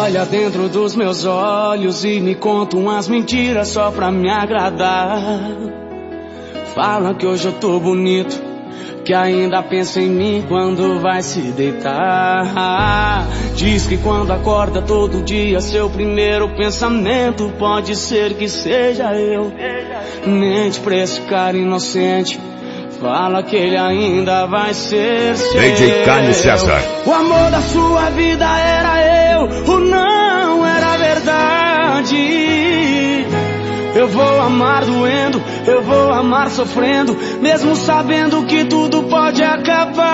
Olha dentro dos meus olhos e me conta umas mentiras só pra me agradar. Fala que hoje eu tô bonito, que ainda pensa em mim quando vai se deitar. Diz que quando acorda todo dia, seu primeiro pensamento pode ser que seja eu. Mente pra esse cara inocente. Fala que ele ainda vai ser seu. DJ Carlos César. O amor da sua vida era eu, Eu vou amar doendo, eu vou amar sofrendo, mesmo sabendo que tudo pode acabar.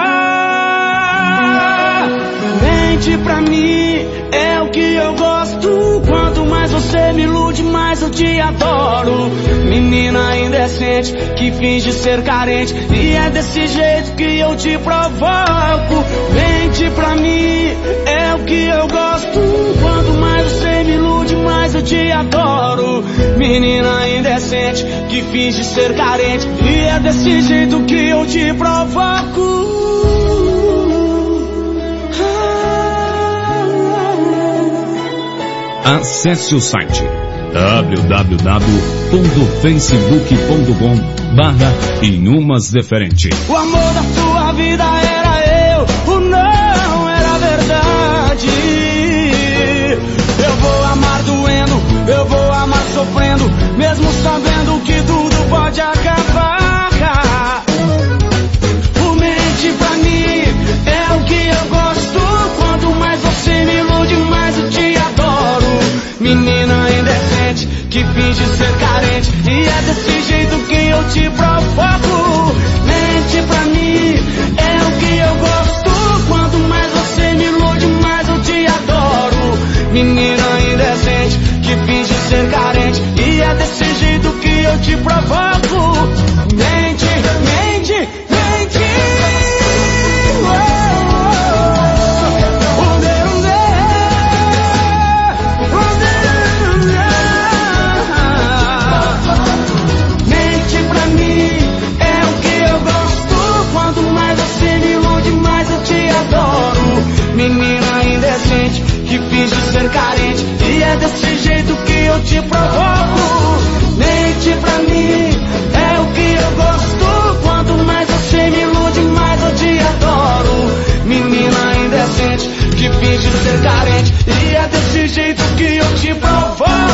Mente pra mim, é o que eu gosto. Quanto mais você me ilude, mais eu te adoro. Menina indecente que finge ser carente, e é desse jeito que eu te provoco. Mente pra mim, é o que Menina indecente que finge ser carente, e é desse jeito que eu te provoco. Acesse o site www.facebook.com barra Inumas Diferente. O amor da sua vida era eu, o não mesmo sabendo que tudo pode acabar. O mente pra mim é o que eu gosto. Quanto mais você me ilude, mais eu te adoro. Menina indecente que finge ser carente, e é desse jeito que eu te provoco. Desse jeito que eu te provoco. Mente, mente, mente. Mente pra mim é o que eu gosto. Quanto mais você me ilude, mais eu te adoro. Menina indecente que finge ser carente. E é desse jeito que eu te provoco. E é desse jeito que eu te provoco.